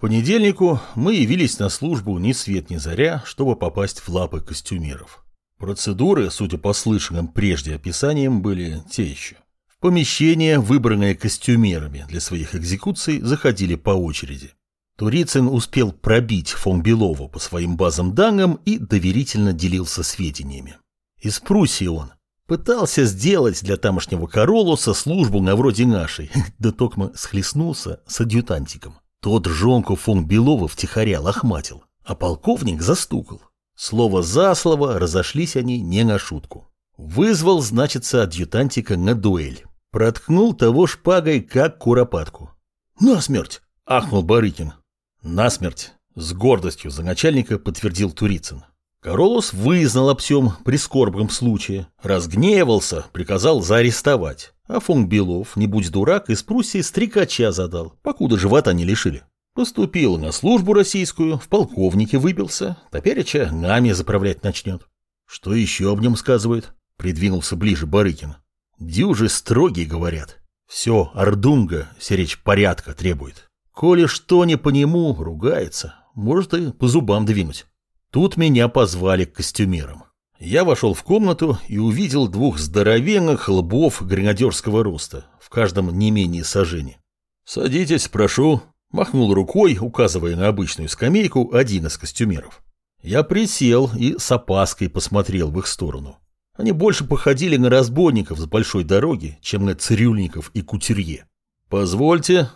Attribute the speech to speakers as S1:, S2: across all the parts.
S1: понедельнику мы явились на службу ни свет ни заря, чтобы попасть в лапы костюмеров. Процедуры, судя по слышанным прежде описаниям, были те еще. В помещение, выбранное костюмерами для своих экзекуций, заходили по очереди. Турицын успел пробить фон Белову по своим базам данным и доверительно делился сведениями. Из Пруссии он. Пытался сделать для тамошнего Королуса службу на вроде нашей, да токмо схлестнулся с адъютантиком. Тот жонку фон Белова втихаря лохматил, а полковник застукал. Слово за слово разошлись они не на шутку. Вызвал, значится, адъютантика на дуэль. Проткнул того шпагой, как куропатку. «Насмерть!» – ахнул Барыкин. «Насмерть!» – с гордостью за начальника подтвердил Турицын. Королус вызнал об всем прискорбном случае, разгневался, приказал заарестовать. А фон Белов, не будь дурак, из Пруссии стрекача задал, покуда живота не лишили. Поступил на службу российскую, в полковнике выбился, топереча нами заправлять начнет. Что еще об нем сказывают? Придвинулся ближе Барыкин. Дюжи строгие, говорят. Все, Ордунга, серечь порядка требует. Коли что не по нему, ругается, может и по зубам двинуть. Тут меня позвали к костюмерам. Я вошел в комнату и увидел двух здоровенных лбов гренадерского роста, в каждом не менее сажени. «Садитесь, прошу», – махнул рукой, указывая на обычную скамейку один из костюмеров. Я присел и с опаской посмотрел в их сторону. Они больше походили на разбойников с большой дороги, чем на цирюльников и кутюрье. «Позвольте».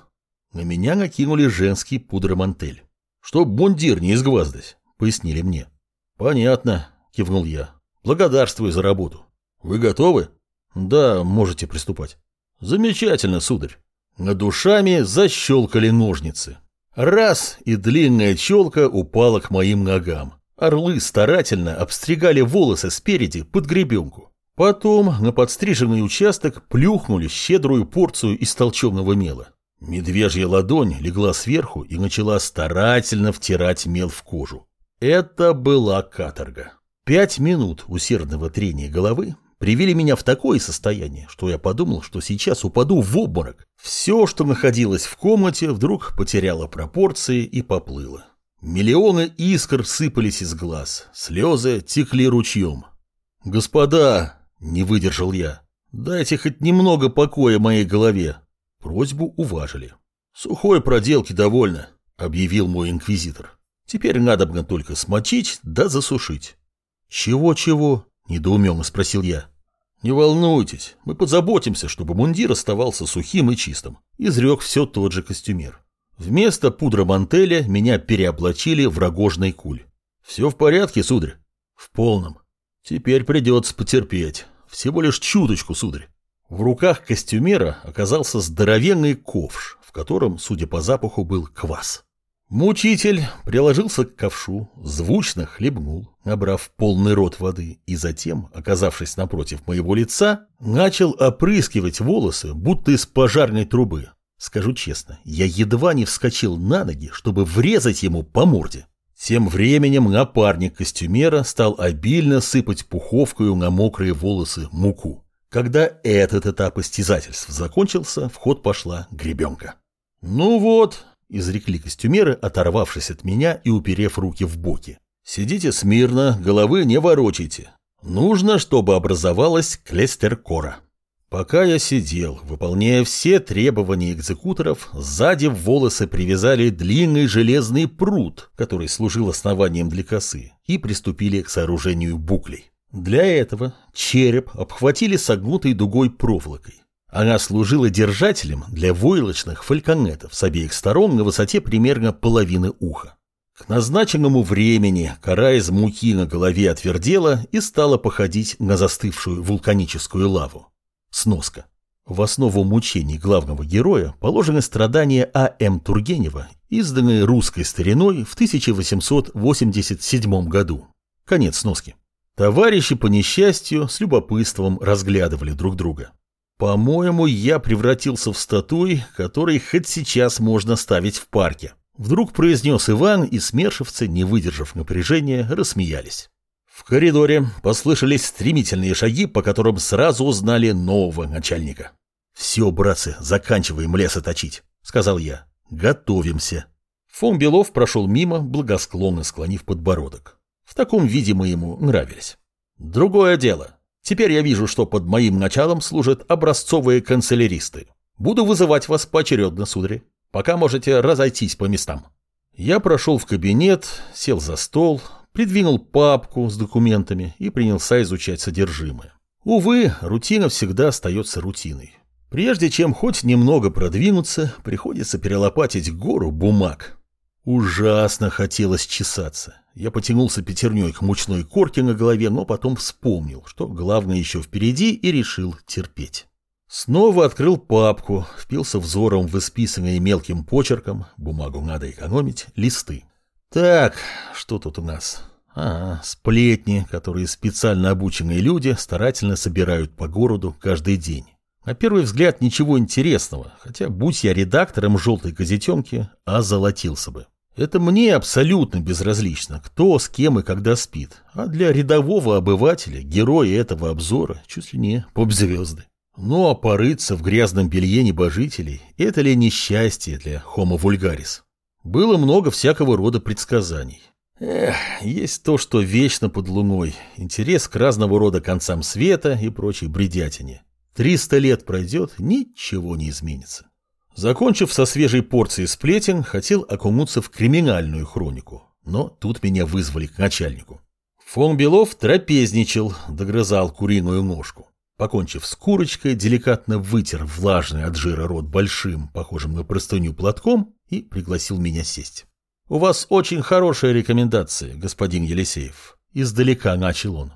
S1: На меня накинули женский пудромантель. Чтоб мундир не изгваздать пояснили мне. Понятно, кивнул я. Благодарствую за работу. Вы готовы? Да, можете приступать. Замечательно, сударь. Над душами защелкали ножницы. Раз, и длинная челка упала к моим ногам. Орлы старательно обстригали волосы спереди под гребенку. Потом на подстриженный участок плюхнули щедрую порцию из толченого мела. Медвежья ладонь легла сверху и начала старательно втирать мел в кожу. Это была каторга. Пять минут усердного трения головы привели меня в такое состояние, что я подумал, что сейчас упаду в обморок. Все, что находилось в комнате, вдруг потеряло пропорции и поплыло. Миллионы искр сыпались из глаз, слезы текли ручьем. «Господа!» — не выдержал я. «Дайте хоть немного покоя моей голове». Просьбу уважили. «Сухой проделки довольно», — объявил мой инквизитор. Теперь надо бы только смочить да засушить. «Чего-чего?» – недоуменно спросил я. «Не волнуйтесь, мы позаботимся, чтобы мундир оставался сухим и чистым», – изрек все тот же костюмер. Вместо пудра мантеля меня переоблачили в рогожный куль. «Все в порядке, сударь?» «В полном. Теперь придется потерпеть. Всего лишь чуточку, сударь». В руках костюмера оказался здоровенный ковш, в котором, судя по запаху, был квас. Мучитель приложился к ковшу, звучно хлебнул, набрав полный рот воды, и затем, оказавшись напротив моего лица, начал опрыскивать волосы, будто из пожарной трубы. Скажу честно, я едва не вскочил на ноги, чтобы врезать ему по морде. Тем временем напарник костюмера стал обильно сыпать пуховкою на мокрые волосы муку. Когда этот этап истязательств закончился, в ход пошла гребенка. «Ну вот», изрекли костюмеры, оторвавшись от меня и уперев руки в боки. «Сидите смирно, головы не ворочайте. Нужно, чтобы образовалась клестеркора». Пока я сидел, выполняя все требования экзекуторов, сзади в волосы привязали длинный железный пруд, который служил основанием для косы, и приступили к сооружению буклей. Для этого череп обхватили согнутой дугой проволокой. Она служила держателем для войлочных фальконетов с обеих сторон на высоте примерно половины уха. К назначенному времени кора из муки на голове отвердела и стала походить на застывшую вулканическую лаву. Сноска. В основу мучений главного героя положены страдания А.М. Тургенева, изданные русской стариной в 1887 году. Конец сноски. Товарищи по несчастью с любопытством разглядывали друг друга. По-моему, я превратился в статуй, который хоть сейчас можно ставить в парке. Вдруг произнес Иван, и смершивцы, не выдержав напряжения, рассмеялись. В коридоре послышались стремительные шаги, по которым сразу узнали нового начальника. «Все, братцы, заканчиваем леса точить», — сказал я. «Готовимся». Фон Белов прошел мимо, благосклонно склонив подбородок. В таком виде мы ему нравились. Другое дело. Теперь я вижу, что под моим началом служат образцовые канцеляристы. Буду вызывать вас поочередно, сударь. Пока можете разойтись по местам. Я прошел в кабинет, сел за стол, придвинул папку с документами и принялся изучать содержимое. Увы, рутина всегда остается рутиной. Прежде чем хоть немного продвинуться, приходится перелопатить гору бумаг. Ужасно хотелось чесаться. Я потянулся пятерней к мучной корке на голове, но потом вспомнил, что главное еще впереди, и решил терпеть. Снова открыл папку, впился взором в исписанные мелким почерком, бумагу надо экономить, листы. Так, что тут у нас? А, сплетни, которые специально обученные люди старательно собирают по городу каждый день. На первый взгляд ничего интересного, хотя, будь я редактором желтой газетенки, озолотился бы. Это мне абсолютно безразлично, кто с кем и когда спит, а для рядового обывателя, героя этого обзора, чуть ли не поп-звезды. Ну а порыться в грязном белье небожителей – это ли несчастье для Homo vulgaris? Было много всякого рода предсказаний. Эх, есть то, что вечно под луной, интерес к разного рода концам света и прочей бредятине. Триста лет пройдет, ничего не изменится. Закончив со свежей порцией сплетен, хотел окунуться в криминальную хронику, но тут меня вызвали к начальнику. Фон Белов трапезничал, догрызал куриную ножку. Покончив с курочкой, деликатно вытер влажный от жира рот большим, похожим на простыню платком, и пригласил меня сесть. «У вас очень хорошие рекомендации, господин Елисеев», — издалека начал он.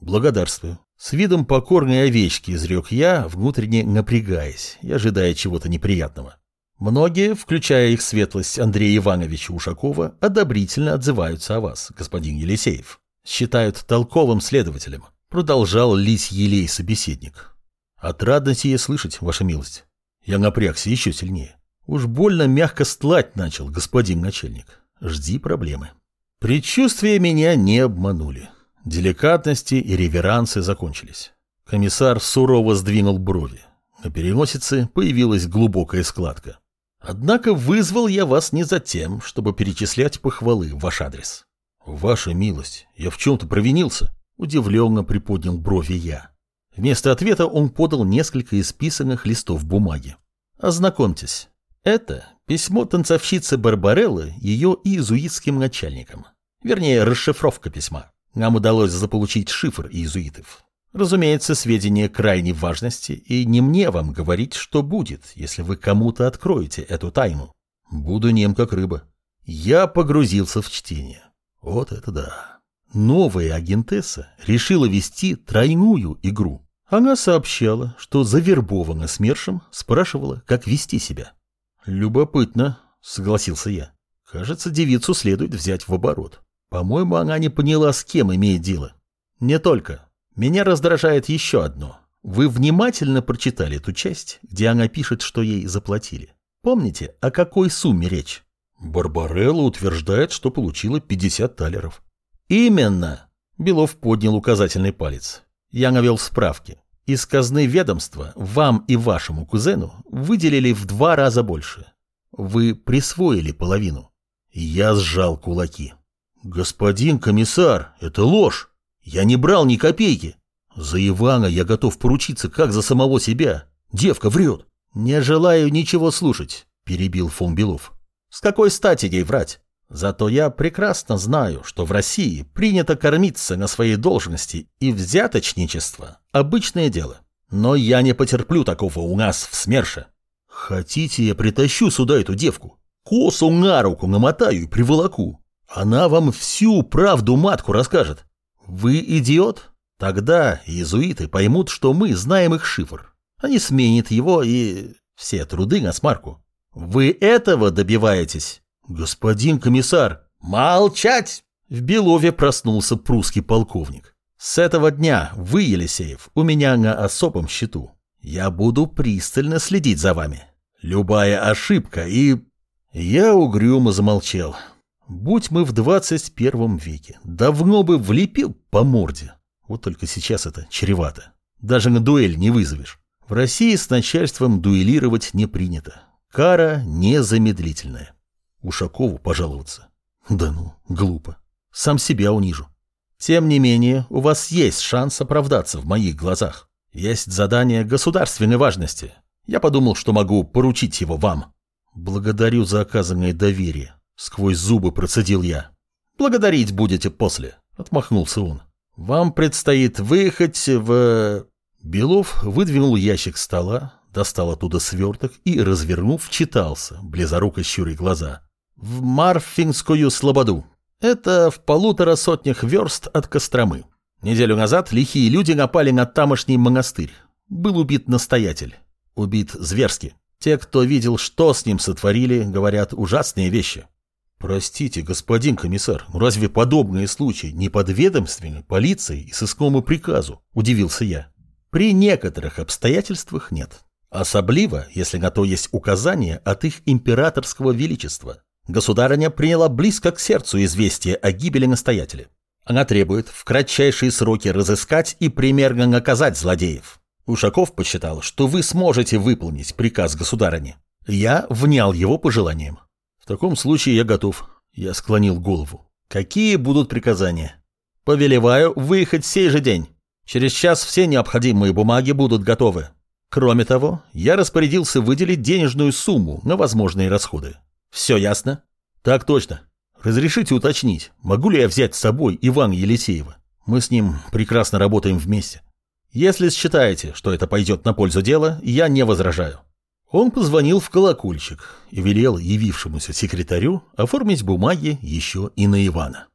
S1: «Благодарствую». С видом покорной овечки изрек я, внутренне напрягаясь и ожидая чего-то неприятного. Многие, включая их светлость Андрея Ивановича Ушакова, одобрительно отзываются о вас, господин Елисеев. Считают толковым следователем. Продолжал лить елей собеседник. Отрадно сие слышать, ваша милость. Я напрягся еще сильнее. Уж больно мягко стлать начал, господин начальник. Жди проблемы. Предчувствия меня не обманули. Деликатности и реверансы закончились. Комиссар сурово сдвинул брови. На переносице появилась глубокая складка. Однако вызвал я вас не за тем, чтобы перечислять похвалы в ваш адрес. Ваша милость, я в чем-то провинился. Удивленно приподнял брови я. Вместо ответа он подал несколько исписанных листов бумаги. Ознакомьтесь. Это письмо танцовщицы Барбареллы ее иезуитским начальникам. Вернее, расшифровка письма. Нам удалось заполучить шифр иезуитов. Разумеется, сведения крайней важности, и не мне вам говорить, что будет, если вы кому-то откроете эту тайну. Буду нем как рыба. Я погрузился в чтение. Вот это да. Новая агентесса решила вести тройную игру. Она сообщала, что завербована СМЕРШем, спрашивала, как вести себя. «Любопытно», — согласился я. «Кажется, девицу следует взять в оборот. По-моему, она не поняла, с кем имеет дело. Не только. Меня раздражает еще одно. Вы внимательно прочитали ту часть, где она пишет, что ей заплатили. Помните, о какой сумме речь? Барбарелла утверждает, что получила 50 талеров. Именно. Белов поднял указательный палец. Я навел справки. Из казны ведомства вам и вашему кузену выделили в два раза больше. Вы присвоили половину. Я сжал кулаки. Господин комиссар, это ложь. Я не брал ни копейки. За Ивана я готов поручиться, как за самого себя. Девка врет. Не желаю ничего слушать, перебил фон Белов. С какой стати ей врать? Зато я прекрасно знаю, что в России принято кормиться на своей должности, и взяточничество – обычное дело. Но я не потерплю такого у нас в СМЕРШе. Хотите, я притащу сюда эту девку? Косу на руку намотаю и приволоку. Она вам всю правду матку расскажет. Вы идиот? Тогда иезуиты поймут, что мы знаем их шифр. Они сменят его и все труды на смарку. Вы этого добиваетесь? «Господин комиссар!» «Молчать!» В Белове проснулся прусский полковник. «С этого дня вы, Елисеев, у меня на особом счету. Я буду пристально следить за вами. Любая ошибка и...» Я угрюмо замолчал. Будь мы в двадцать первом веке, давно бы влепил по морде. Вот только сейчас это чревато. Даже на дуэль не вызовешь. В России с начальством дуэлировать не принято. Кара незамедлительная. Ушакову пожаловаться. Да ну, глупо. Сам себя унижу. Тем не менее, у вас есть шанс оправдаться в моих глазах. Есть задание государственной важности. Я подумал, что могу поручить его вам. Благодарю за оказанное доверие. Сквозь зубы процедил я. Благодарить будете после, отмахнулся он. Вам предстоит выехать в... Белов выдвинул ящик стола, достал оттуда сверток и, развернув, читался, близоруко щуря глаза. В Марфинскую слободу. Это в полутора сотнях верст от Костромы. Неделю назад лихие люди напали на тамошний монастырь. Был убит настоятель. Убит зверски. Те, кто видел, что с ним сотворили, говорят ужасные вещи. Простите, господин комиссар, разве подобные случаи не подведомственны полиции и сыскному приказу? Удивился я. При некоторых обстоятельствах нет. Особливо, если на то есть указание от их императорского величества. Государыня приняла близко к сердцу известие о гибели настоятеля. Она требует в кратчайшие сроки разыскать и примерно наказать злодеев. Ушаков посчитал, что вы сможете выполнить приказ государыни. Я внял его пожеланиям. В таком случае я готов. Я склонил голову. Какие будут приказания? Повелеваю выехать сей же день. Через час все необходимые бумаги будут готовы. Кроме того, я распорядился выделить денежную сумму на возможные расходы. Все ясно? Так точно. Разрешите уточнить, могу ли я взять с собой Ивана Елисеева? Мы с ним прекрасно работаем вместе. Если считаете, что это пойдет на пользу дела, я не возражаю. Он позвонил в колокольчик и велел явившемуся секретарю оформить бумаги еще и на Ивана.